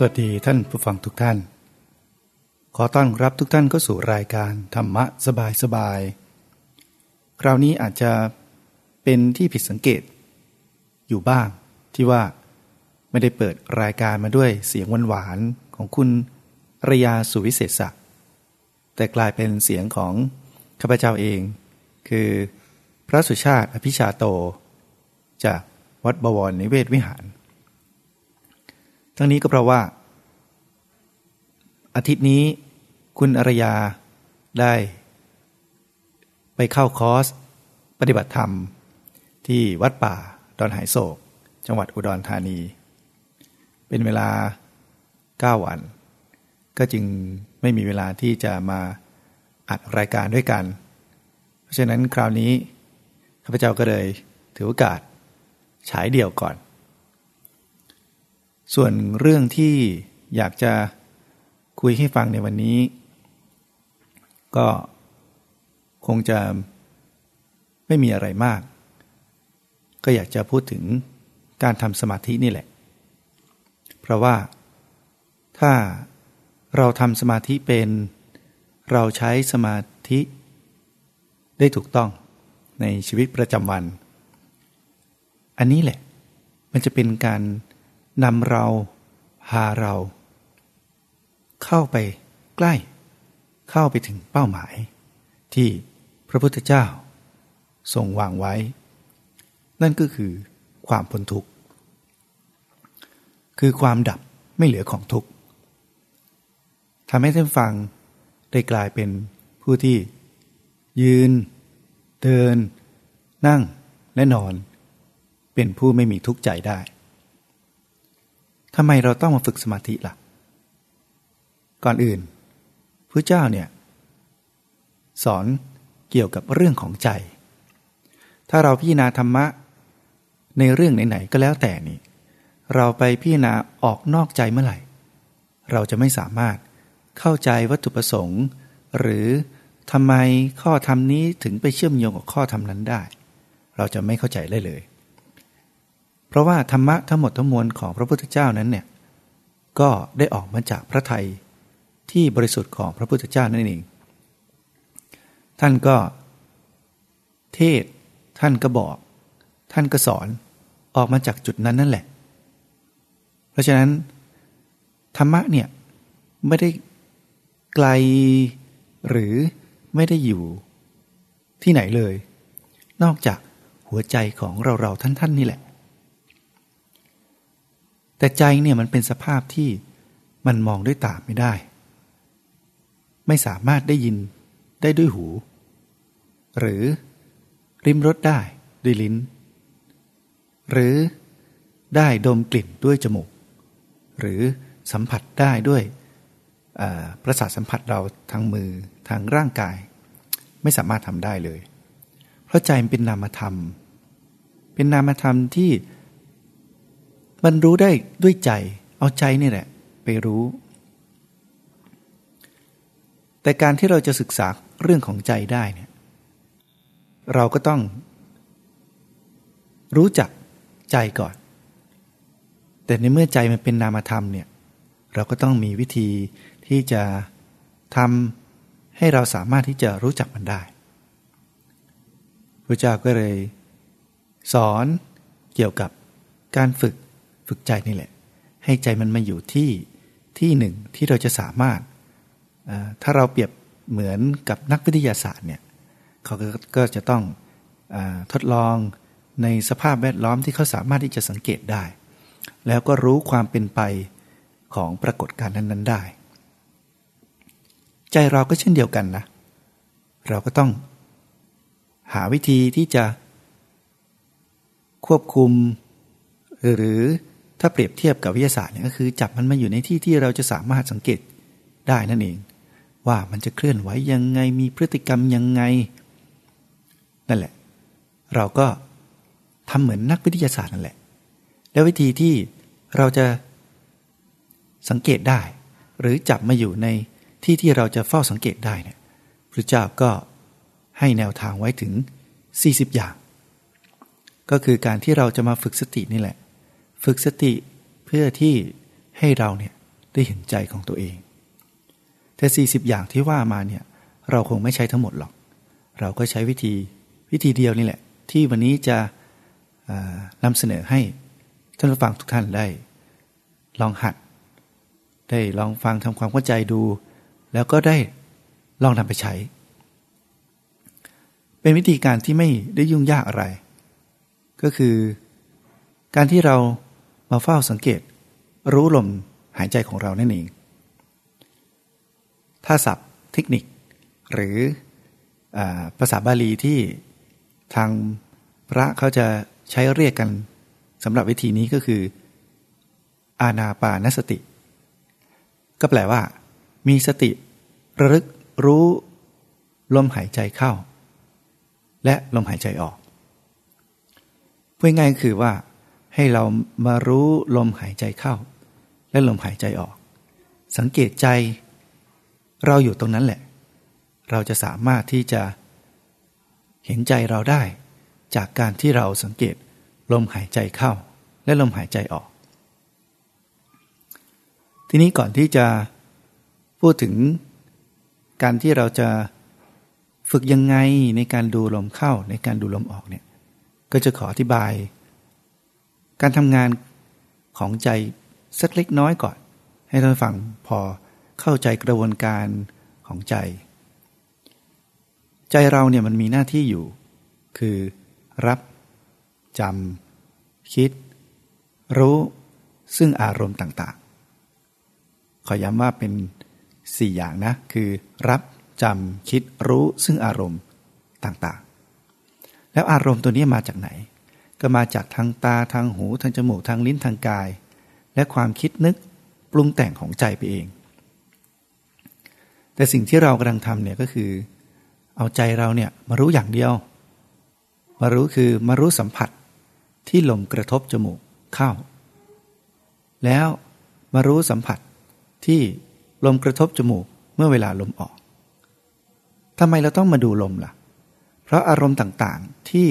สวัสดีท่านผู้ฟังทุกท่าน ขอต้อนรับทุกท่านเข้าสู่รายการธรรมะสบายสบายคราวนี้อาจจะเป็นที่ผิดสังเกต อยู่บ้างที่ว่าไม่ได้เปิดรายการมาด้วยเสียงหวานๆของคุณระยาสุวิเศษศักดิ์แต่กลายเป็นเสียงของข้าพเจ้าเอง คือพระสุชาติอภิชาโต จากวัดบวรนิเวศวิหาร ทั้งนี้ก็เพราะว่า อาทิตย์นี้คุณอรยาได้ ไปเข้าคอร์สปฏิบัติธรรม ที่วัดป่าดอนหายโศก จังหวัดอุดรธานี เป็นเวลา 9 วัน ก็จึงไม่มีเวลาที่จะมาอัดรายการด้วยกัน เพราะฉะนั้นคราวนี้ข้าพเจ้าก็เลยถือโอกาสฉายเดี่ยวก่อน ส่วนเรื่องที่อยากจะคุยให้ฟังในวันนี้ ก็คงจะไม่มีอะไรมาก ก็อยากจะพูดถึงการทำสมาธินี่แหละ เพราะว่าถ้าเราทำสมาธิเป็น เราใช้สมาธิ ได้ถูกต้องในชีวิตประจำวัน อันนี้แหละ มันจะเป็นการ นำเราพาเรา เข้าไปใกล้ เข้าไปถึงเป้าหมาย ที่พระพุทธเจ้า ทรงวางไว้ นั่นก็คือความพ้นทุกข์ คือความดับไม่เหลือของทุกข์ทำให้ท่านฟังได้กลายเป็นผู้ที่ ยืน เดิน นั่งและนอน เป็นผู้ไม่มีทุกข์ใจได้ ทำไมเราต้องมาฝึกสมาธิละ่ะ ก่อนอื่นพระเจ้าเนี่ยสอนเกี่ยวกับเรื่องของใจ ถ้าเราพิจารณาธรรมะ ในเรื่องไหนๆก็แล้วแต่นี่ เราไปพิจารณาออกนอกใจเมื่อไหร่ เราจะไม่สามารถเข้าใจวัตถุประสงค์ หรือทำไมข้อธรรมนี้ถึงไปเชื่อมโยงกับข้อธรรมนั้นได้ เราจะไม่เข้าใจได้เลย เพราะว่าธรรมะทั้งหมดทั้งมวลของพระพุทธเจ้านั้นเนี่ยก็ได้ออกมาจากพระไทยที่บริสุทธิ์ของพระพุทธเจ้านั่นเอง ท่านก็ เทศ ท่านก็บอก ท่านก็สอนออกมาจากจุดนั้นนั่นแหละ เพราะฉะนั้น ธรรมะเนี่ยไม่ได้ไกลหรือไม่ได้อยู่ที่ไหนเลย นอกจากหัวใจของเราเราท่านท่านนี่แหละ แต่ใจเนี่ยมันเป็นสภาพที่มันมองด้วยตาไม่ได้ ไม่สามารถได้ยินได้ด้วยหู หรือริมรสได้ด้วยลิ้น หรือได้ดมกลิ่นด้วยจมูก หรือสัมผัสได้ด้วยประสาทสัมผัสเราทางมือทางร่างกาย ไม่สามารถทำได้เลย เพราะใจมันเป็นนามธรรม เป็นนามธรรมที่ มันรู้ได้ด้วยใจ เอาใจนี่แหละ ไปรู้ แต่การที่เราจะศึกษาเรื่องของใจได้เนี่ยเราก็ต้อง รู้จักใจก่อน แต่ในเมื่อใจมันเป็นนามธรรมเนี่ยเราก็ต้องมีวิธีที่จะทำให้เราสามารถที่จะรู้จักมันได้พระเจ้าก็เลย สอนเกี่ยวกับการฝึก ฝึกใจนี่แหละ ให้ใจมันมาอยู่ที่ที่หนึ่งที่เราจะสามารถ ถ้าเราเปรียบเหมือนกับนักวิทยาศาสตร์เนี่ยเขาก็จะต้องอทดลองในสภาพแวดล้อมที่เขาสามารถที่จะสังเกตได้ แล้วก็รู้ความเป็นไปของปรากฏการณ์นั้น ๆ ได้ ใจเราก็เช่นเดียวกันนะ เราก็ต้องหาวิธีที่จะควบคุม หรือ ถ้าเปรียบเทียบกับวิทยาศาสตร์เนี่ยก็คือจับมันมาอยู่ในที่ที่เราจะสามารถสังเกตได้นั่นเอง ว่ามันจะเคลื่อนไหวยังไงมีพฤติกรรมยังไง นั่นแหละ เราก็ทำเหมือนนักวิทยาศาสตร์นั่นแหละ แล้ววิธีที่เราจะสังเกตได้ หรือจับมาอยู่ในที่ที่เราจะเฝ้าสังเกตได้เนี่ยพระเจ้าก็ให้แนวทางไว้ถึง 40 อย่าง ก็คือการที่เราจะมาฝึกสตินี่แหละ ฝึกสติเพื่อที่ให้เราเนี่ยได้เห็นใจของตัวเอง แต่ 40 อย่างที่ว่ามาเนี่ยเราคงไม่ใช้ทั้งหมดหรอก เราก็ใช้วิธีวิธีเดียวนี่แหละ ที่วันนี้จะนำเสนอให้ท่านผู้ฟังทุกท่านได้ ลองหัด ได้ลองฟังทำความเข้าใจดู แล้วก็ได้ลองนำไปใช้ เป็นวิธีการที่ไม่ได้ยุ่งยากอะไร ก็คือการที่เรา มาเฝ้าสังเกต รู้ลมหายใจของเรานั่นเอง ถ้าศัพท์เทคนิค หรืออภาษาบาลีที่ทางพระเขาจะใช้เรียกกันสำหรับวิธีนี้ก็คือ อาณาปานสติ ก็แปลว่า มีสติ ระลึกรู้ ลมหายใจเข้า และลมหายใจออกพูดง่ายคือว่า ให้เรามารู้ลมหายใจเข้า และลมหายใจออก สังเกตใจ เราอยู่ตรงนั้นแหละ เราจะสามารถที่จะเห็นใจเราได้ จากการที่เราสังเกตลมหายใจเข้า และลมหายใจออก ทีนี้ก่อนที่จะพูดถึงการที่เราจะฝึกยังไงในการดูลมเข้าในการดูลมออกเนี่ยก็จะขออธิบาย การทำงานของใจสักเล็กน้อยก่อน ให้ท่านฟังพอเข้าใจกระบวนการของใจ ใจเราเนี่ยมันมีหน้าที่อยู่ คือรับจำคิด รู้ซึ่งอารมณ์ต่างๆ ขอย้ำว่าเป็นสี่อย่างนะ คือรับจำคิดรู้ซึ่งอารมณ์ต่างๆ แล้วอารมณ์ตัวนี้มาจากไหน ก็มาจากทางตาทางหูทางจมูกทางลิ้นทางกาย และความคิดนึกปรุงแต่งของใจไปเอง แต่สิ่งที่เรากำลังทำเนี่ยก็คือ เอาใจเราเนี่ยมารู้อย่างเดียว มารู้คือมารู้สัมผัสที่ลมกระทบจมูกเข้า แล้วมารู้สัมผัสที่ลมกระทบจมูกเมื่อเวลาลมออกทำไมเราต้องมาดูลมล่ะ เพราะอารมณ์ต่างๆที่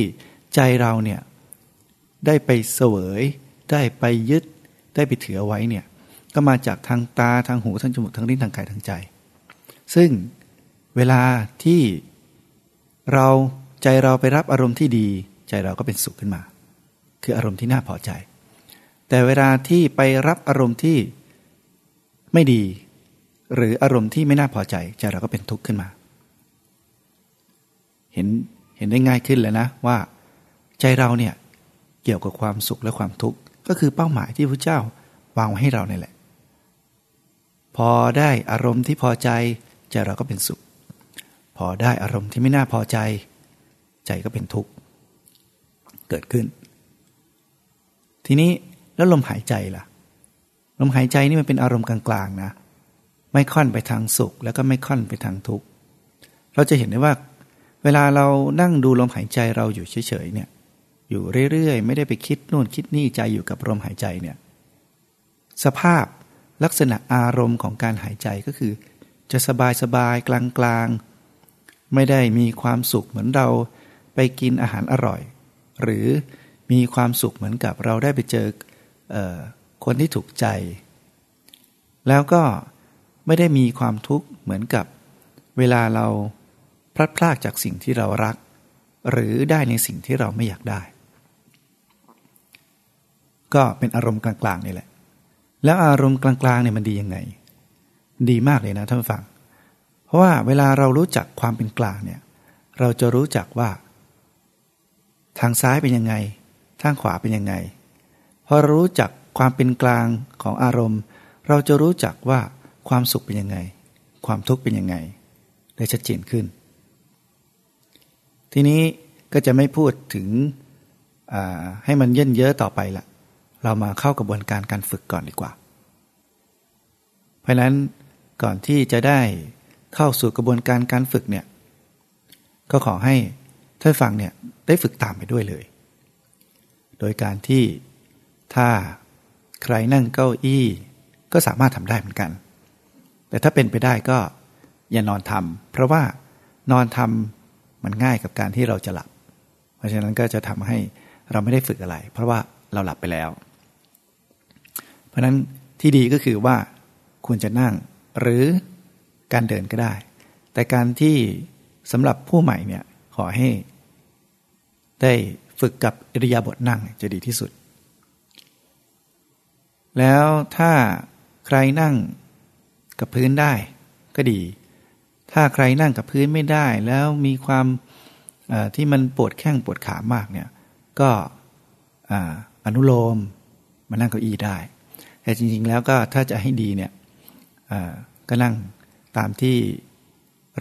ใจเราเนี่ย ได้ไปเสวย ได้ไปยึด ได้ไปถือไว้เนี่ยก็มาจากทางตาทางหูทางจมูกทางลิ้นทางกายทางใจ ซึ่งเวลาที่เราใจเราไปรับอารมณ์ที่ดี ใจเราก็เป็นสุขขึ้นมา คืออารมณ์ที่น่าพอใจ แต่เวลาที่ไปรับอารมณ์ที่ไม่ดี หรืออารมณ์ที่ไม่น่าพอใจ ใจเราก็เป็นทุกข์ขึ้นมา เห็นเห็นได้ง่ายขึ้นเลยนะว่า ใจเราเนี่ย เกี่ยวกับความสุขและความทุกข์ก็คือเป้าหมายที่พระเจ้าวางไว้ให้เราเนี่ยแหละ พอได้อารมณ์ที่พอใจใจเราก็เป็นสุข พอได้อารมณ์ที่ไม่น่าพอใจ ใจก็เป็นทุกข์เกิดขึ้น ทีนี้แล้วลมหายใจล่ะ ลมหายใจนี่มันเป็นอารมณ์กลางๆนะ ไม่ค่อนไปทางสุข แล้วก็ไม่ค่อนไปทางทุกข์เราจะเห็นได้ว่า เวลาเรานั่งดูลมหายใจเราอยู่เฉยๆเนี่ย อยู่เรื่อยๆ ไม่ได้ไปคิดนู่นคิดนี่ใจอยู่กับลมหายใจเนี่ยสภาพลักษณะอารมณ์ของการหายใจก็คือ จะสบายสบายกลางๆไม่ได้มีความสุขเหมือนเราไปกินอาหารอร่อย หรือมีความสุขเหมือนกับเราได้ไปเจออคนที่ถูกใจ แล้วก็ไม่ได้มีความทุกข์เหมือนกับเวลาเราพลัดพรากจากสิ่งที่เรารัก หรือได้ในสิ่งที่เราไม่อยากได้ ก็เป็นอารมณ์กลางๆนี่แหละ แล้วอารมณ์กลางๆเนี่ยมันดียังไง ดีมากเลยนะท่านผู้ฟัง เพราะว่าเวลาเรารู้จักความเป็นกลางเนี่ย เราจะรู้จักว่า ทางซ้ายเป็นยังไง ทางขวาเป็นยังไง พอรู้จักความเป็นกลางของอารมณ์ เราจะรู้จักว่าความสุขเป็นยังไง ความทุกข์เป็นยังไง ได้ชัดเจนขึ้น ทีนี้ก็จะไม่พูดถึงให้มันเย่นเยอะต่อไปละ เรามาเข้ากระบวนการการฝึกก่อนดีกว่า เพราะนั้นก่อนที่จะได้เข้าสู่กระบวนการการฝึกเนี่ยก็ขอให้ท่านฟังเนี่ยได้ฝึกตามไปด้วยเลย โดยการที่ถ้าใครนั่งเก้าอี้ ก็สามารถทำได้เหมือนกัน แต่ถ้าเป็นไปได้ก็อย่านอนทำเพราะว่านอนทำมันง่ายกับการที่เราจะหลับ เพราะฉะนั้นก็จะทำให้เราไม่ได้ฝึกอะไร เพราะว่าเราหลับไปแล้ว ราะนั้นที่ดีก็คือว่าควรจะนั่งหรือการเดินก็ได้ แต่การที่สำหรับผู้ใหม่เนี่ยขอให้ ได้ฝึกกับอิริยาบถนั่งจะดีที่สุด แล้วถ้าใครนั่งกับพื้นได้ก็ดี ถ้าใครนั่งกับพื้นไม่ได้ แล้วมีความที่มันปวดแข้งปวดขามากเนี่ยก็อนุโลมมานั่งเก้าอี้ได้ แต่จริง ๆ แล้วก็ถ้าจะให้ดีเนี่ยก็นั่งตามที่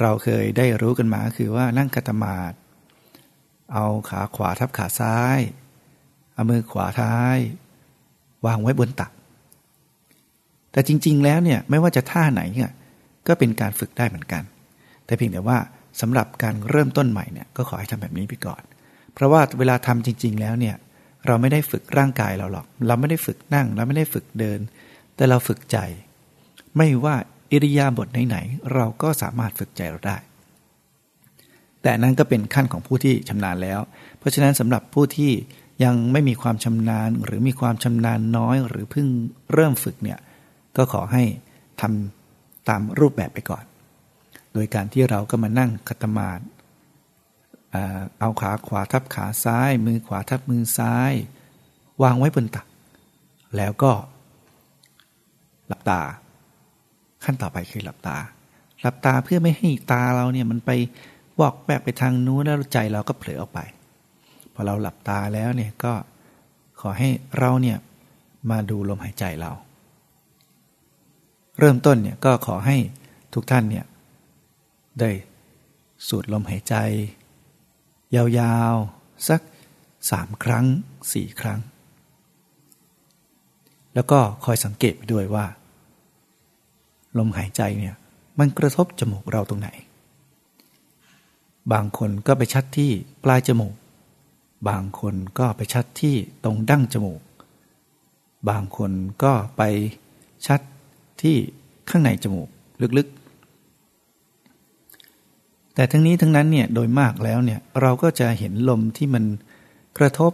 เราเคยได้รู้กันมาคือว่านั่งกัตมาดเอาขาขวาทับขาซ้าย เอามือขวาท้าย วางไว้บนตัก แต่จริง ๆ แล้วเนี่ยไม่ว่าจะท่าไหนเนี่ยก็เป็นการฝึกได้เหมือนกัน แต่เพียงแต่ว่าสำหรับการเริ่มต้นใหม่เนี่ยก็ขอให้ทำแบบนี้ไปก่อน เพราะว่าเวลาทำจริง ๆ แล้วเนี่ย เราไม่ได้ฝึกร่างกายเราหรอก เราไม่ได้ฝึกนั่ง เราไม่ได้ฝึกเดิน แต่เราฝึกใจ ไม่ว่าอิริยาบถไหนๆเราก็สามารถฝึกใจเราได้ แต่นั้นก็เป็นขั้นของผู้ที่ชำนาญแล้ว เพราะฉะนั้นสำหรับผู้ที่ยังไม่มีความชำนาญหรือมีความชำนาญน้อยหรือเพิ่งเริ่มฝึกเนี่ยก็ขอให้ทำตามรูปแบบไปก่อน โดยการที่เราก็มานั่งคัตมาด เอาขาขวาทับขาซ้าย มือขวาทับมือซ้าย วางไว้บนตัก แล้วก็ หลับตา ขั้นต่อไปคือหลับตา หลับตาเพื่อไม่ให้ตาเราเนี่ยมันไปวอกแวกไปทางนู้นแล้วใจเราก็เผลอออกไป พอเราหลับตาแล้วเนี่ยก็ขอให้เราเนี่ยมาดูลมหายใจเรา เริ่มต้นเนี่ยก็ขอให้ทุกท่านเนี่ยได้สูดลมหายใจ ยาวๆ สักสามครั้งสี่ครั้ง แล้วก็คอยสังเกตไปด้วยว่า ลมหายใจเนี่ยมันกระทบจมูกเราตรงไหน บางคนก็ไปชัดที่ปลายจมูก บางคนก็ไปชัดที่ตรงดั้งจมูก บางคนก็ไปชัดที่ข้างในจมูกลึกๆ แต่ทั้งนี้ทั้งนั้นเนี่ยโดยมากแล้วเนี่ยเราก็จะเห็นลมที่มันกระทบ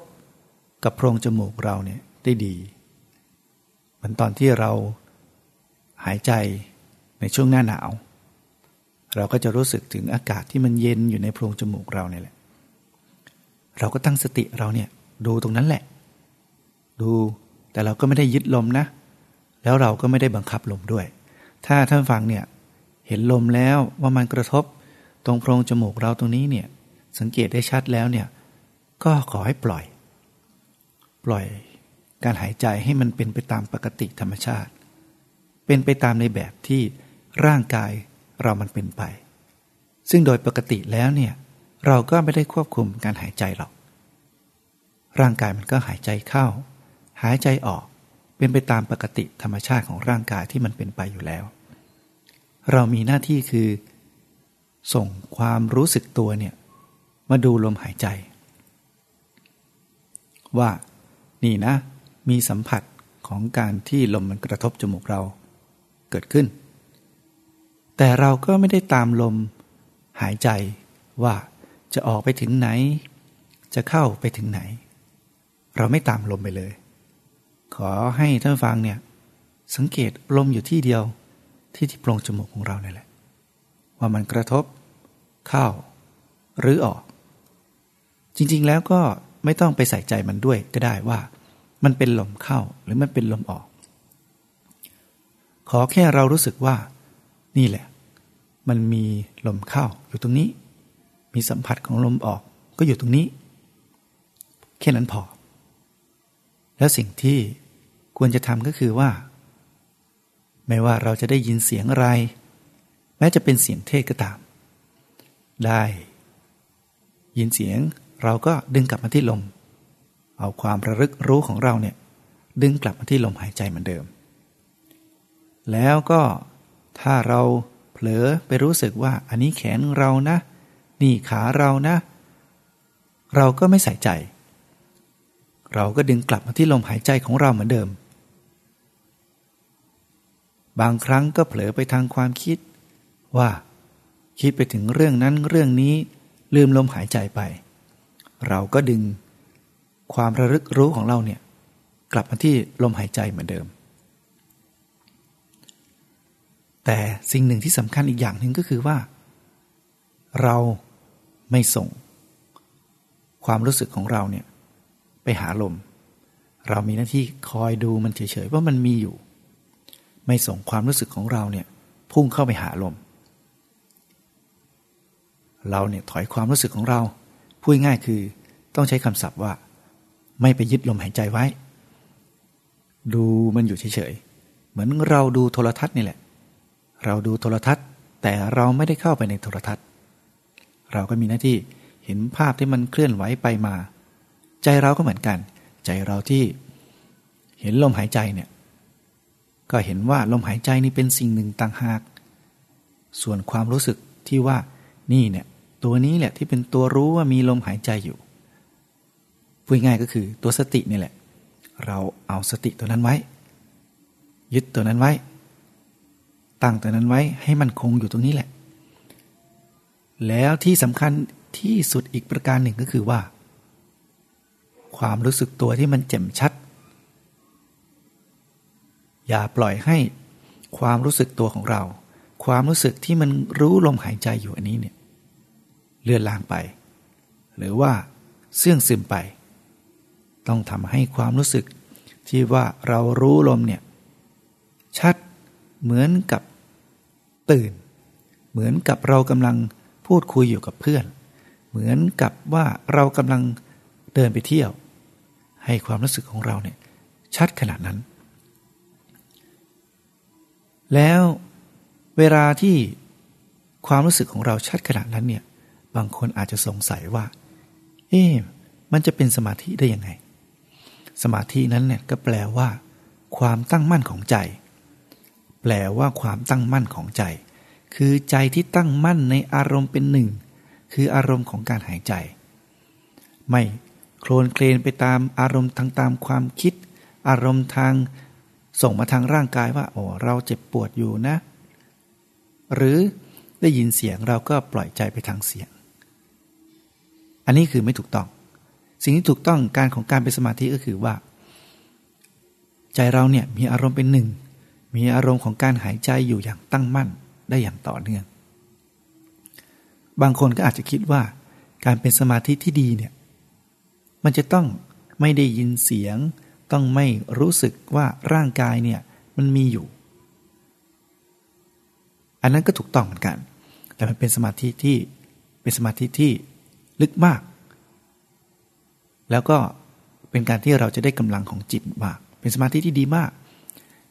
กับโพรงจมูกเราเนี่ยได้ดีเหมือนตอนที่เราหายใจในช่วงหน้าหนาว เราก็จะรู้สึกถึงอากาศที่มันเย็นอยู่ในโพรงจมูกเราเนี่ยแหละ เราก็ตั้งสติเราเนี่ยดูตรงนั้นแหละ ดูแต่เราก็ไม่ได้ยึดลมนะ แล้วเราก็ไม่ได้บังคับลมด้วย ถ้าท่านฟังเนี่ยเห็นลมแล้วว่ามันกระทบ ตรงโพรงจมูกเราตรงนี้เนี่ยสังเกตได้ชัดแล้วเนี่ยก็ขอให้ปล่อย ปล่อยการหายใจให้มันเป็นไปตามปกติธรรมชาติ เป็นไปตามในแบบที่ร่างกายเรามันเป็นไป ซึ่งโดยปกติแล้วเนี่ยเราก็ไม่ได้ควบคุมการหายใจหรอก ร่างกายมันก็หายใจเข้า หายใจออกเป็นไปตามปกติธรรมชาติของร่างกายที่มันเป็นไปอยู่แล้ว เรามีหน้าที่คือ ส่งความรู้สึกตัวเนี่ยมาดูลมหายใจ ว่านี่นะ มีสัมผัสของการที่ลมมันกระทบจมูกเราเกิดขึ้น แต่เราก็ไม่ได้ตามลมหายใจว่าจะออกไปถึงไหน จะเข้าไปถึงไหน เราไม่ตามลมไปเลย ขอให้ท่านฟังเนี่ยสังเกตลมอยู่ที่เดียวที่ที่โพรงจมูกของเราเนี่ยแหละ ว่ามันกระทบ เข้า หรือออก จริงๆแล้วก็ไม่ต้องไปใส่ใจมันด้วยก็ได้ว่า มันเป็นลมเข้าหรือมันเป็นลมออก ขอแค่เรารู้สึกว่า นี่แหละ มันมีลมเข้าอยู่ตรงนี้ มีสัมผัสของลมออกก็อยู่ตรงนี้ แค่นั้นพอ แล้วสิ่งที่ควรจะทำก็คือว่า ไม่ว่าเราจะได้ยินเสียงอะไร ม้จะเป็นเสียงเทศก็ตาม ได้ ยินเสียงเราก็ดึงกลับมาที่ลม เอาความระลึกรู้ของเราเนี่ยดึงกลับมาที่ลมหายใจเหมือนเดิม แล้วก็ถ้าเราเผลอไปรู้สึกว่าอันนี้แขนเรานะ นี่ขาเรานะ เราก็ไม่ใส่ใจ เราก็ดึงกลับมาที่ลมหายใจของเราเหมือนเดิม บางครั้งก็เผลอไปทางความคิด ว่า คิดไปถึงเรื่องนั้นเรื่องนี้ลืมลมหายใจไป เราก็ดึง ความระลึกรู้ของเราเนี่ย กลับมาที่ลมหายใจเหมือนเดิม แต่สิ่งหนึ่งที่สำคัญอีกอย่างหนึ่งก็คือว่า เราไม่ส่ง ความรู้สึกของเราเนี่ย ไปหาลม เรามีหน้าที่คอยดูมันเฉยๆว่ามันมีอยู่ ไม่ส่งความรู้สึกของเราเนี่ย พุ่งเข้าไปหาลม เราเนี่ยถอยความรู้สึกของเรา พูดง่ายคือต้องใช้คำศัพท์ว่า ไม่ไปยึดลมหายใจไว้ ดูมันอยู่เฉยๆ เหมือนเราดูโทรทัศน์นี่แหละ เราดูโทรทัศน์ แต่เราไม่ได้เข้าไปในโทรทัศน์ เราก็มีหน้าที่เห็นภาพที่มันเคลื่อนไหวไปมา ใจเราก็เหมือนกัน ใจเราที่เห็นลมหายใจเนี่ยก็เห็นว่าลมหายใจนี่เป็นสิ่งหนึ่งต่างหาก ส่วนความรู้สึกที่ว่านี่เนี่ย ตัวนี้แหละที่เป็นตัวรู้ว่ามีลมหายใจอยู่พูดง่ายก็คือตัวสตินี่แหละ เราเอาสติตัวนั้นไว้ ยึดตัวนั้นไว้ ตั้งตัวนั้นไว้ให้มันคงอยู่ตรงนี้แหละ แล้วที่สำคัญที่สุดอีกประการหนึ่งก็คือว่า ความรู้สึกตัวที่มันแจ่มชัด อย่าปล่อยให้ความรู้สึกตัวของเรา ความรู้สึกที่มันรู้ลมหายใจอยู่อันนี้เนี่ย เลื่อนลางไป หรือว่าเสื่องซึมไป ต้องทำให้ความรู้สึกที่ว่าเรารู้ลมเนี่ยชัดเหมือนกับตื่น เหมือนกับเรากำลังพูดคุยอยู่กับเพื่อน เหมือนกับว่าเรากำลังเดินไปเที่ยว ให้ความรู้สึกของเราเนี่ยชัดขนาดนั้น แล้วเวลาที่ความรู้สึกของเราชัดขนาดนั้นเนี่ย บางคนอาจจะสงสัยว่า เอ๊ะมันจะเป็นสมาธิได้ยังไง สมาธินั้นเนี่ยก็แปลว่า ความตั้งมั่นของใจ แปลว่าความตั้งมั่นของใจ คือใจที่ตั้งมั่นในอารมณ์เป็นหนึ่ง คืออารมณ์ของการหายใจ ไม่โคลนเคลนไปตามอารมณ์ทางตามความคิด อารมณ์ทางส่งมาทางร่างกายว่าโอ้เราเจ็บปวดอยู่นะ หรือได้ยินเสียงเราก็ปล่อยใจไปทางเสียง อันนี้คือไม่ถูกต้อง สิ่งที่ถูกต้องการของการเป็นสมาธิก็คือว่า ใจเราเนี่ยมีอารมณ์เป็นหนึ่ง มีอารมณ์ของการหายใจอยู่อย่างตั้งมั่นได้อย่างต่อเนื่อง บางคนก็อาจจะคิดว่า การเป็นสมาธิที่ดีเนี่ยมันจะต้องไม่ได้ยินเสียง ต้องไม่รู้สึกว่าร่างกายเนี่ยมันมีอยู่ อันนั้นก็ถูกต้องเหมือนกัน แต่มันเป็นสมาธิที่เป็นสมาธิที่ ลึกมาก แล้วก็เป็นการที่เราจะได้กำลังของจิตมาก เป็นสมาธิที่ดีมาก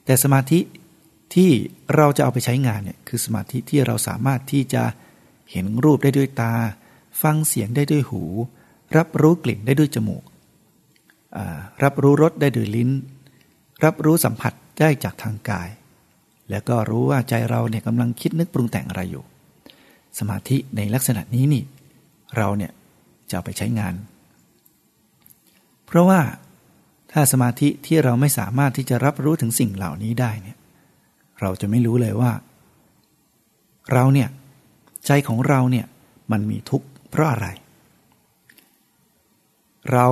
แต่สมาธิที่เราจะเอาไปใช้งานเนี่ยคือสมาธิที่เราสามารถที่จะเห็นรูปได้ด้วยตา ฟังเสียงได้ด้วยหู รับรู้กลิ่นได้ด้วยจมูก รับรู้รสได้ด้วยลิ้น รับรู้สัมผัสได้จากทางกาย แล้วก็รู้ว่าใจเราเนี่ยกำลังคิดนึกปรุงแต่งอะไรอยู่ สมาธิในลักษณะนี้นี่ เราเนี่ยจะไปใช้งาน เพราะว่าถ้าสมาธิที่เราไม่สามารถที่จะรับรู้ถึงสิ่งเหล่านี้ได้เนี่ยเราจะไม่รู้เลยว่า เราเนี่ยใจของเราเนี่ยมันมีทุกข์เพราะอะไร เรา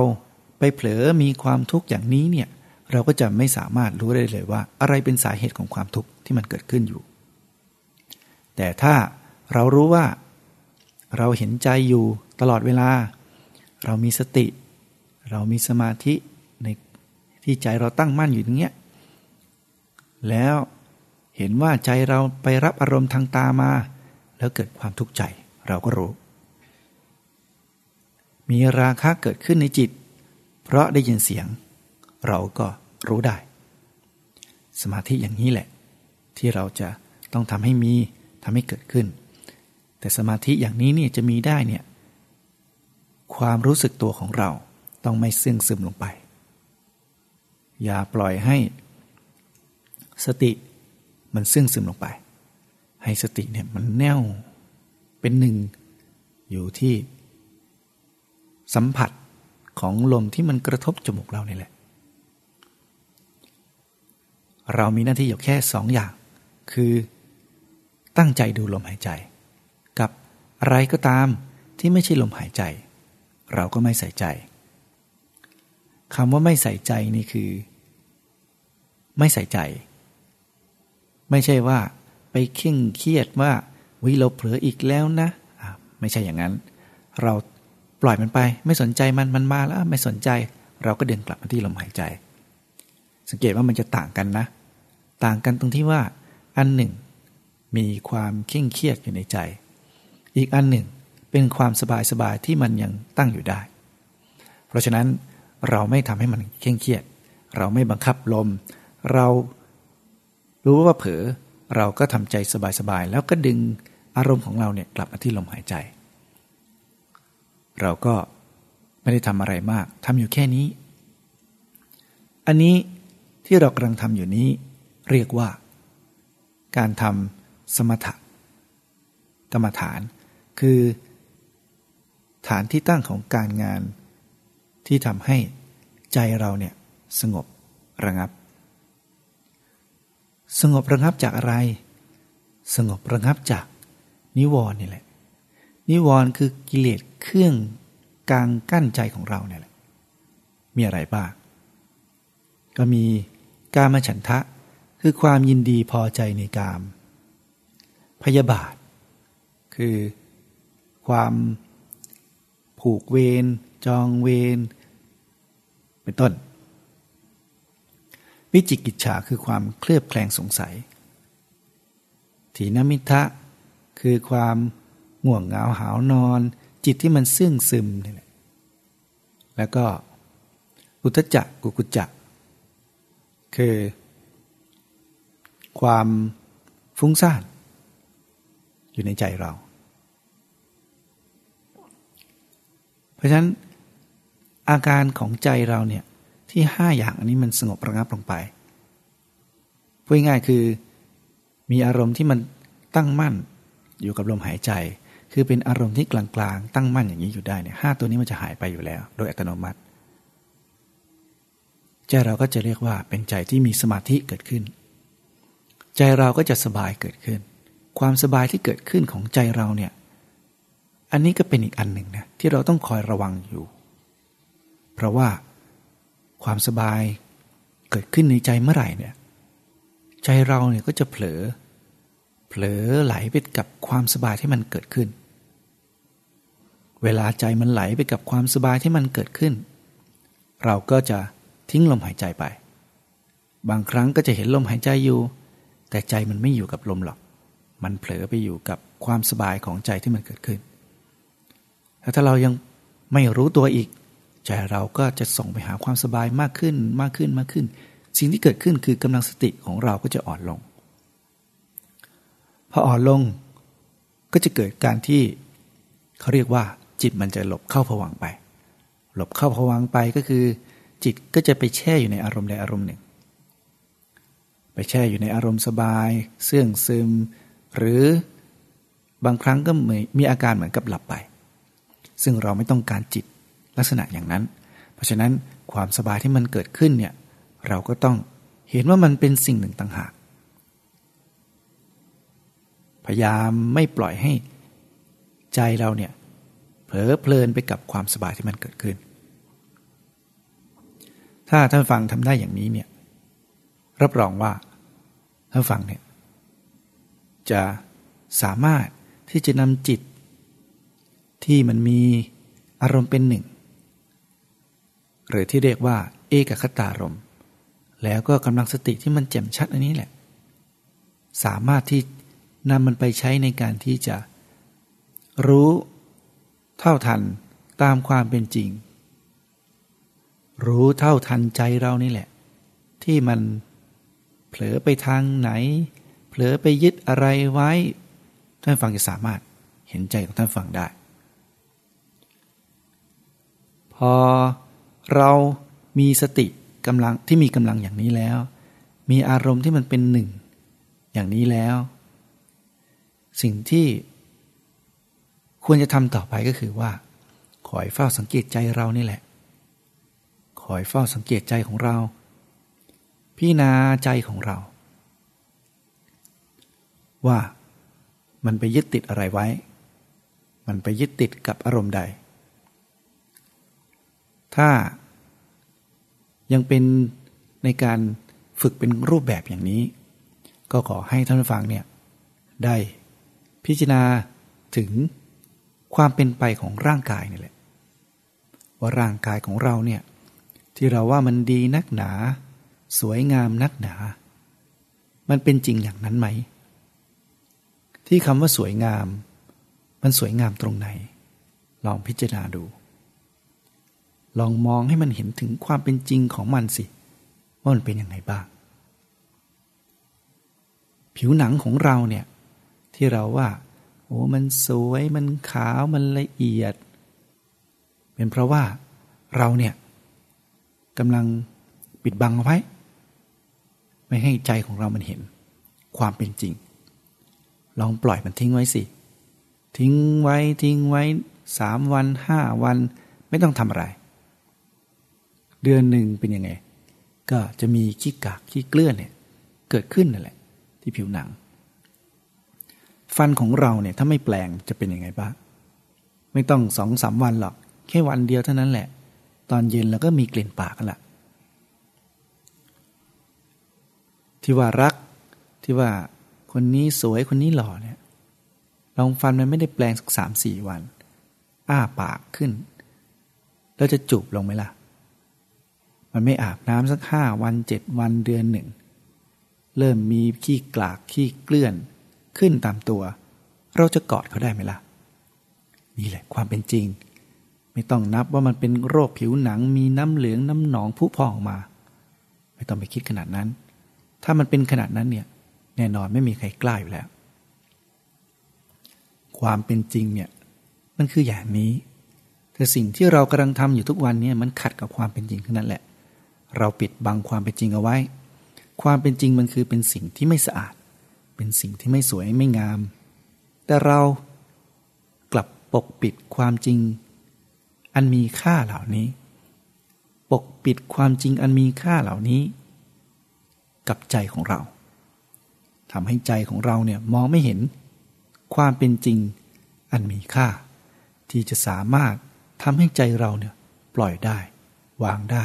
ไปเผลอมีความทุกข์อย่างนี้เนี่ยเราก็จะไม่สามารถรู้ได้เลยว่า อะไรเป็นสาเหตุของความทุกข์ที่มันเกิดขึ้นอยู่ แต่ถ้าเรารู้ว่า เราเห็นใจอยู่ตลอดเวลา เรามีสติ เรามีสมาธิในที่ใจเราตั้งมั่นอยู่อย่างเงี้ยแล้วเห็นว่าใจเราไปรับอารมณ์ทางตามา แล้วเกิดความทุกข์ใจเราก็รู้ มีราคะเกิดขึ้นในจิต เพราะได้ยินเสียง เราก็รู้ได้ สมาธิอย่างนี้แหละ ที่เราจะต้องทำให้มีทำให้เกิดขึ้น แต่สมาธิอย่างนี้เนี่ยจะมีได้เนี่ยความรู้สึกตัวของเราต้องไม่เสื่งซึมลงไป อย่าปล่อยให้ สติมันเสื่งซึมลงไป ให้สติเนี่ยมันแน่วเป็นหนึ่งอยู่ที่ สัมผัสของลมที่มันกระทบจมูกเรานี่แหละ เรามีหน้าที่อยู่แค่สองอย่าง คือตั้งใจดูลมหายใจ อะไรก็ตามที่ไม่ใช่ลมหายใจ เราก็ไม่ใส่ใจคำว่าไม่ใส่ใจนี่คือ ไม่ใส่ใจ ไม่ใช่ว่าไปเข่งเครียดว่าวิเราเผลออีกแล้วนะไม่ใช่อย่างนั้น เราปล่อยมันไป ไม่สนใจมันมันมาแล้ว ไม่สนใจ เราก็เดินกลับมาที่ลมหายใจ สังเกตว่ามันจะต่างกันนะ ต่างกันตรงที่ว่า อันหนึ่ง มีความเคร่งเครียดอยู่ในใจ อีกอันหนึ่งเป็นความสบายสบายที่มันยังตั้งอยู่ได้ เพราะฉะนั้นเราไม่ทำให้มันเคร่งเครียด เราไม่บังคับลม เรารู้ว่าเผลอเราก็ทำใจสบายๆ แล้วก็ดึงอารมณ์ของเราเนี่ยกลับมาที่ลมหายใจ เราก็ไม่ได้ทำอะไรมากทำอยู่แค่นี้ อันนี้ที่เรากำลังทำอยู่นี้ เรียกว่า การทำสมถะกรรมฐาน คือ ฐานที่ตั้งของการงานที่ทำให้ใจเราเนี่ยสงบระงับ สงบระงับจากอะไร สงบระงับจากนิวรณ์นี่แหละ นิวรณ์คือกิเลสเครื่องกลางกั้นใจของเราเนี่ยแหละ มีอะไรบ้าง ก็มีกามฉันทะคือความยินดีพอใจในกาม พยาบาท คือ ความผูกเวรจองเวรเป็นต้น วิจิกิจฉาคือความเคลือบแคลงสงสัย ถีนมิทะคือความง่วงเหงาหาวนอน จิตที่มันซึ่งซึมนี่แหละแล้วก็อุทจักกุกุจักคือ ความฟุ้งซ่านอยู่ในใจเรา เพราะฉะนั้นอาการของใจเราเนี่ยที่ห้าอย่างอันนี้มันสงบระงับลงไปพูดง่ายคือมีอารมณ์ที่มันตั้งมั่นอยู่กับลมหายใจ คือเป็นอารมณ์ที่กลางๆ ตั้งมั่นอย่างนี้อยู่ได้เนี่ยห้าตัวนี้มันจะหายไปอยู่แล้ว โดยอัตโนมัติใจเราก็จะเรียกว่าเป็นใจที่มีสมาธิเกิดขึ้น ใจเราก็จะสบายเกิดขึ้น ความสบายที่เกิดขึ้นของใจเราเนี่ย อันนี้ก็เป็นอีกอันหนึ่งนะที่เราต้องคอยระวังอยู่ เพราะว่าความสบายเกิดขึ้นในใจเมื่อไหร่เนี่ย ใจเราเนี่ยก็จะเผลอ เผลอไหลไปกับความสบายที่มันเกิดขึ้น เวลาใจมันไหลไปกับความสบายที่มันเกิดขึ้น เราก็จะทิ้งลมหายใจไป บางครั้งก็จะเห็นลมหายใจอยู่ แต่ใจมันไม่อยู่กับลมหรอก มันเผลอไปอยู่กับความสบายของใจที่มันเกิดขึ้น แล้วถ้าเรายังไม่รู้ตัวอีกใจเราก็จะส่งไปหาความสบายมากขึ้นมากขึ้นมากขึ้น สิ่งที่เกิดขึ้นคือกำลังสติของเราก็จะอ่อนลง พออ่อนลงก็จะเกิดการที่เขาเรียกว่า จิตมันจะหลบเข้าผวังไป หลบเข้าผวังไปก็คือ จิตก็จะไปแช่อยู่ในอารมณ์ใดอารมณ์หนึ่ง ไปแช่อยู่ในอารมณ์สบาย เสื่องซึม หรือบางครั้งก็มีอาการเหมือนกับหลับไป ซึ่งเราไม่ต้องการจิตลักษณะอย่างนั้น เพราะฉะนั้นความสบายที่มันเกิดขึ้นเนี่ยเราก็ต้องเห็นว่ามันเป็นสิ่งหนึ่งต่างหาก พยายามไม่ปล่อยให้ใจเราเนี่ยเผลอเพลินไปกับความสบายที่มันเกิดขึ้น ถ้าท่านฟังทำได้อย่างนี้เนี่ยรับรองว่าท่านฟังเนี่ยจะสามารถที่จะนำจิต ที่มันมีอารมณ์เป็นหนึ่ง หรือที่เรียกว่า เอกคตารมแล้วก็กำลังสติที่มันแจ่มชัดอันนี้แหละ สามารถที่นำมันไปใช้ในการที่จะ รู้เท่าทันตามความเป็นจริง รู้เท่าทันใจเรานี่แหละ ที่มันเผลอไปทางไหน เผลอไปยึดอะไรไว้ ท่านฟังจะสามารถเห็นใจของท่านฟังได้ พอเรามีสติกำลังที่มีกำลังอย่างนี้แล้ว มีอารมณ์ที่มันเป็นหนึ่ง อย่างนี้แล้ว สิ่งที่ควรจะทำต่อไปก็คือว่าคอยเฝ้าสังเกตใจเรานี่แหละคอยเฝ้าสังเกตใจของเรา พี่นาใจของเรา ว่ามันไปยึดติดอะไรไว้ มันไปยึดติดกับอารมณ์ใด ถ้ายังเป็นในการฝึกเป็นรูปแบบอย่างนี้ ก็ขอให้ท่านฟังเนี่ยได้พิจารณาถึงความเป็นไปของร่างกายนี่แหละ ว่าร่างกายของเราเนี่ยที่เราว่ามันดีนักหนา สวยงามนักหนา มันเป็นจริงอย่างนั้นไหม ที่คำว่าสวยงาม มันสวยงามตรงไหน ลองพิจารณาดู ลองมองให้มันเห็นถึงความเป็นจริงของมันสิ ว่ามันเป็นยังไงบ้าง ผิวหนังของเราเนี่ย ที่เราว่า โอ้มันสวยมันขาวมันละเอียด เป็นเพราะว่าเราเนี่ยกำลังปิดบังเอาไว้ ไม่ให้ใจของเรามันเห็น ความเป็นจริง ลองปล่อยมันทิ้งไว้สิ ทิ้งไว้ทิ้งไว้สามวันห้าวัน ไม่ต้องทำอะไร เดือนหนึ่งเป็นยังไง ก็จะมีขี้กากขี้เกลื่อนเนี่ยเกิดขึ้นนั่นแหละ ที่ผิวหนัง ฟันของเราเนี่ยถ้าไม่แปลงจะเป็นยังไงบ้างไม่ต้องสองสามวันหรอก แค่วันเดียวเท่านั้นแหละ ตอนเย็นแล้วก็มีกลิ่นปากกันละที่ว่ารักที่ว่าคนนี้สวยคนนี้หล่อเนี่ยลองฟันมันไม่ได้แปลงสักสามสี่วัน อ้าปากขึ้น แล้วจะจูบลงไหมล่ะ มันไม่อาบน้ำสักห้าวันเจ็ดวันเดือนหนึ่ง เริ่มมีขี้กลากขี้เกลื่อนขึ้นตามตัว เราจะกอดเขาได้ไหมล่ะ นี่แหละความเป็นจริง ไม่ต้องนับว่ามันเป็นโรคผิวหนังมีน้ำเหลืองน้ำหนองผุพองมา ไม่ต้องไปคิดขนาดนั้น ถ้ามันเป็นขนาดนั้นเนี่ยแน่นอนไม่มีใครกล้าอยู่แล้ว ความเป็นจริงเนี่ยมันคืออย่างนี้แต่สิ่งที่เรากำลังทำอยู่ทุกวันนี้มันขัดกับความเป็นจริงทั้งนั้นแหละ เราปิดบังความเป็นจริงเอาไว้ ความเป็นจริงมันคือเป็นสิ่งที่ไม่สะอาด เป็นสิ่งที่ไม่สวยไม่งาม แต่เรากลับปกปิดความจริง อันมีค่าเหล่านี้ ปกปิดความจริงอันมีค่าเหล่านี้ กับใจของเราทำให้ใจของเราเนี่ยมองไม่เห็น ความเป็นจริงอันมีค่า ที่จะสามารถทำให้ใจเราเนี่ยปล่อยได้ วางได้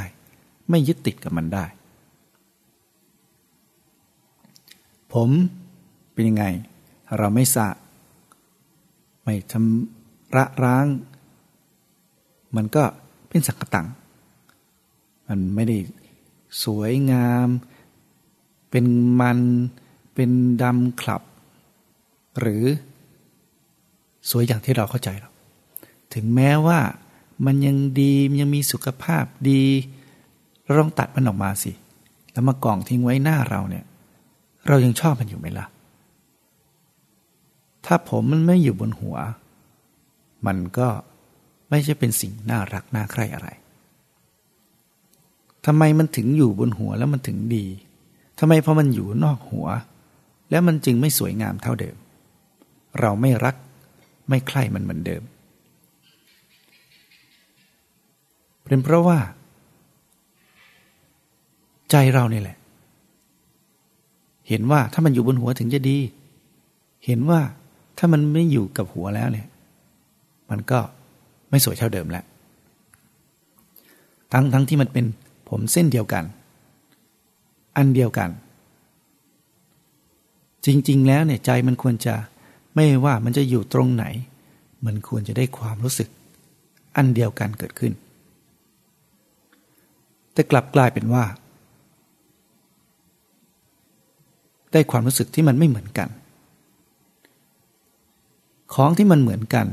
ไม่ยึดติดกับมันได้ ผมเป็นยังไง เราไม่สะ ไม่ทำระร้าง มันก็เป็นสังกตัง มันไม่ได้สวยงาม เป็นมันเป็นดำคลับ หรือสวยอย่างที่เราเข้าใจหรอกถึงแม้ว่ามันยังดียังมีสุขภาพดี เราต้องตัดมันออกมาสิ แล้วมากองทิ้งไว้หน้าเราเนี่ย เรายังชอบมันอยู่ไหมล่ะ ถ้าผมมันไม่อยู่บนหัว มันก็ไม่ใช่เป็นสิ่งน่ารักน่าใคร่อะไรทำไมมันถึงอยู่บนหัวแล้วมันถึงดีทำไมพอมันอยู่นอกหัว แล้วมันจึงไม่สวยงามเท่าเดิม เราไม่รักไม่ใคร่มันเหมือนเดิม เป็นเพราะว่า ใจเราเนี่แหละ เห็นว่าถ้ามันอยู่บนหัวถึงจะดี เห็นว่าถ้ามันไม่อยู่กับหัวแล้วเนี่ย มันก็ไม่สวยเท่าเดิมแล้ว ทั้งทั้งที่มันเป็นผมเส้นเดียวกัน อันเดียวกัน จริง ๆ แล้วเนี่ยใจมันควรจะไม่ว่ามันจะอยู่ตรงไหน มันควรจะได้ความรู้สึก อันเดียวกันเกิดขึ้น แต่กลับกลายเป็นว่า ได้ความรู้สึกที่มันไม่เหมือนกัน ของที่มันเหมือนกัน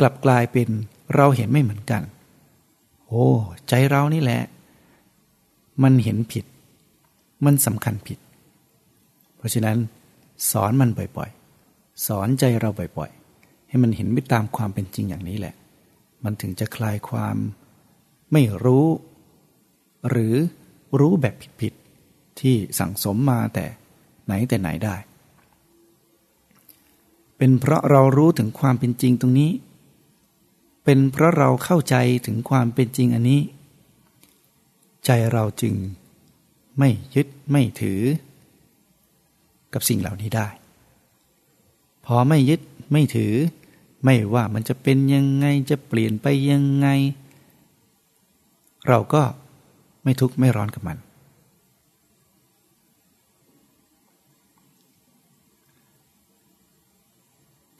กลับกลายเป็นเราเห็นไม่เหมือนกัน โอ้ ใจเรานี่แหละ มันเห็นผิด มันสำคัญผิด เพราะฉะนั้น สอนมันบ่อยๆ สอนใจเราบ่อยๆ ให้มันเห็นไปตามความเป็นจริงอย่างนี้แหละ มันถึงจะคลายความไม่รู้ หรือรู้แบบผิดๆที่สั่งสมมาแต่ ไหนแต่ไหนได้ เป็นเพราะเรารู้ถึงความเป็นจริงตรงนี้ เป็นเพราะเราเข้าใจถึงความเป็นจริงอันนี้ ใจเราจึงไม่ยึดไม่ถือ กับสิ่งเหล่านี้ได้ พอไม่ยึดไม่ถือ ไม่ว่ามันจะเป็นยังไงจะเปลี่ยนไปยังไง เราก็ไม่ทุกข์ไม่ร้อนกับมัน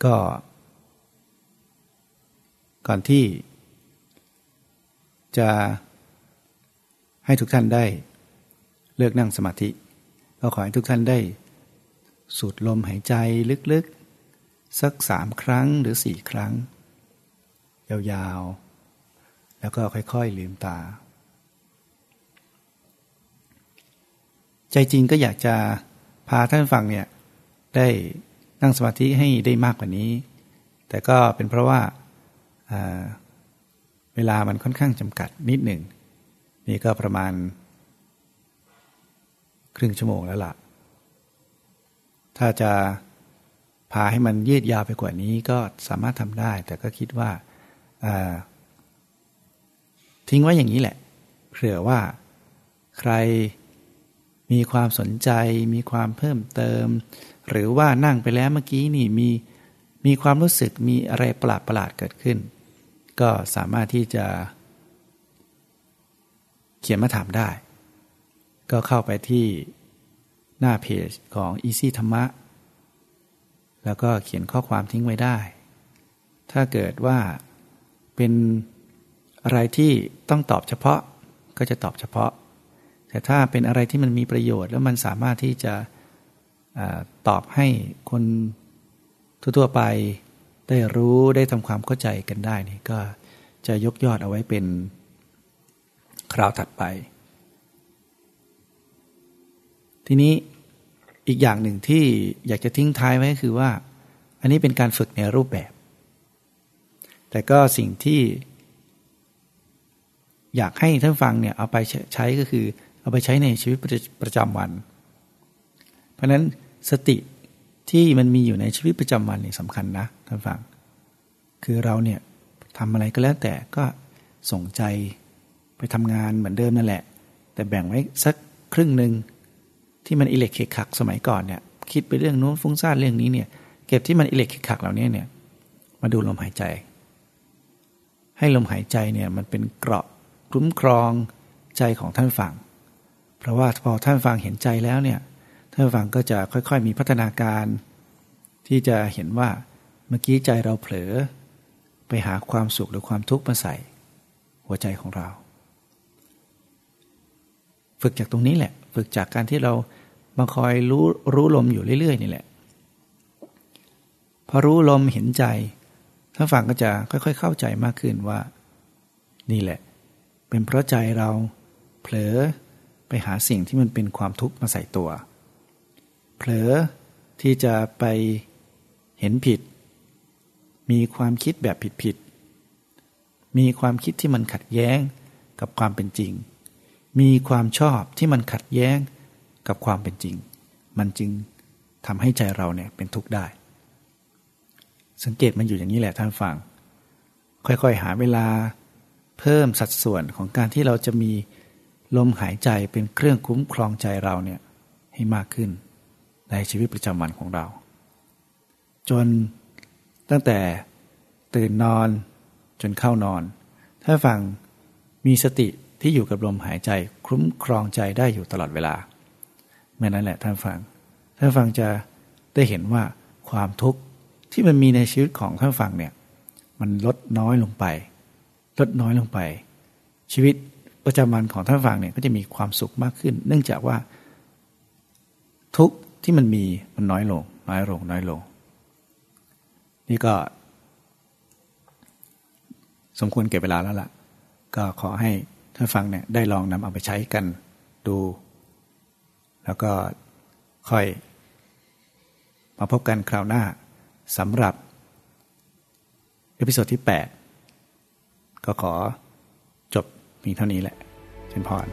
ก็ ก่อนที่ จะให้ทุกท่านได้เลิกนั่งสมาธิก็ขอให้ทุกท่านได้ สูดลมหายใจลึกๆ สักสามครั้งหรือสี่ครั้ง ยาวๆ แล้วก็ค่อยๆ ลืมตา ใจจริงก็อยากจะพาท่านฟังเนี่ย ได้ นั่งสมาธิให้ได้มากกว่านี้ แต่ก็เป็นเพราะว่าเวลามันค่อนข้างจำกัดนิดหนึ่ง นี่ก็ประมาณ ครึ่งชั่วโมงแล้วล่ะ ถ้าจะพาให้มันยืดยาวไปกว่านี้ก็สามารถทำได้ แต่ก็คิดว่าทิ้งไว้อย่างนี้แหละเผื่อว่าใคร มีความสนใจ มีความเพิ่มเติม หรือว่านั่งไปแล้วเมื่อกี้นี่มีมีความรู้สึกมีอะไรประหลาดประหลาดเกิดขึ้น ก็สามารถที่จะ เขียนมาถามได้ ก็เข้าไปที่หน้าเพจของ Easy ธรรมะ แล้วก็เขียนข้อความทิ้งไว้ได้ ถ้าเกิดว่าเป็นอะไรที่ต้องตอบเฉพาะก็จะตอบเฉพาะ แต่ถ้าเป็นอะไรที่มันมีประโยชน์ แล้วมันสามารถที่จะอตอบให้คนทั่วๆไปได้รู้ได้ทำความเข้าใจกันได้นี่ก็จะยกยอดเอาไว้เป็นคราวถัดไป ทีนี้อีกอย่างหนึ่งที่อยากจะทิ้งท้ายไว้คือว่า อันนี้เป็นการฝึกในรูปแบบ แต่ก็สิ่งที่อยากให้ท่านฟังเนี่ยเอาไปใช้ก็คือ เอาไปใช้ในชีวิตประจำวัน เพราะนั้นสติที่มันมีอยู่ในชีวิตประจำวันนี่สำคัญนะท่านฟัง คือเราเนี่ยทำอะไรก็แล้วแต่ก็ส่งใจไปทำงานเหมือนเดิมนั่นแหละ แต่แบ่งไว้สักครึ่งหนึ่งที่มันอิเล็กเคขักสมัยก่อนเนี่ยคิดไปเรื่องโน้นฟุ้งซ่านเรื่องนี้เนี่ยเก็บที่มันอิเล็กเคขักเหล่านี้เนี่ยมาดูลมหายใจ ให้ลมหายใจเนี่ยมันเป็นเกราะคุ้มครองใจของท่านฟัง เพราะว่าพอท่านฟังเห็นใจแล้วเนี่ยท่านฟังก็จะค่อยๆ มีพัฒนาการ ที่จะเห็นว่าเมื่อกี้ใจเราเผลอ ไปหาความสุขหรือความทุกข์มาใส่ หัวใจของเรา ฝึกจากตรงนี้แหละ ฝึกจากการที่เรามาคอยรู้รู้ลมอยู่เรื่อยๆนี่แหละพอรู้ลมเห็นใจท่านฟังก็จะค่อย ๆ เข้าใจมากขึ้นว่า นี่แหละ เป็นเพราะใจเราเผลอ ไปหาสิ่งที่มันเป็นความทุกข์มาใส่ตัว เผลอที่จะไปเห็นผิด มีความคิดแบบผิดๆ มีความคิดที่มันขัดแย้งกับความเป็นจริง มีความชอบที่มันขัดแย้งกับความเป็นจริง มันจึงทำให้ใจเราเนี่ยเป็นทุกข์ได้ สังเกตมันอยู่อย่างนี้แหละท่านฟัง ค่อยๆ หาเวลาเพิ่มสัดส่วนของการที่เราจะมี ลมหายใจเป็นเครื่องคุ้มครองใจเราเนี่ยให้มากขึ้น ในชีวิตประจำวันของเรา จนตั้งแต่ตื่นนอนจนเข้านอน ถ้าฟังมีสติที่อยู่กับลมหายใจคุ้มครองใจได้อยู่ตลอดเวลาเมื่อนั้นแหละท่านฟังท่านฟังจะได้เห็นว่าความทุกข์ที่มันมีในชีวิตของท่านฟังเนี่ยมันลดน้อยลงไป ลดน้อยลงไป ชีวิต ประจำวันของท่านฟังเนี่ยก็จะมีความสุขมากขึ้น เนื่องจากว่า ทุกที่มันมีมันน้อยลง น้อยลง น้อยลง นี่ก็ สมควรเก็บเวลาแล้วล่ะ ก็ขอให้ท่านฟังเนี่ยได้ลองนำเอาไปใช้กันดู แล้วก็ค่อย มาพบกันคราวหน้าสำหรับ episode ที่ 8 ก็ขอ เพียงเท่านี้แหละเจริญพร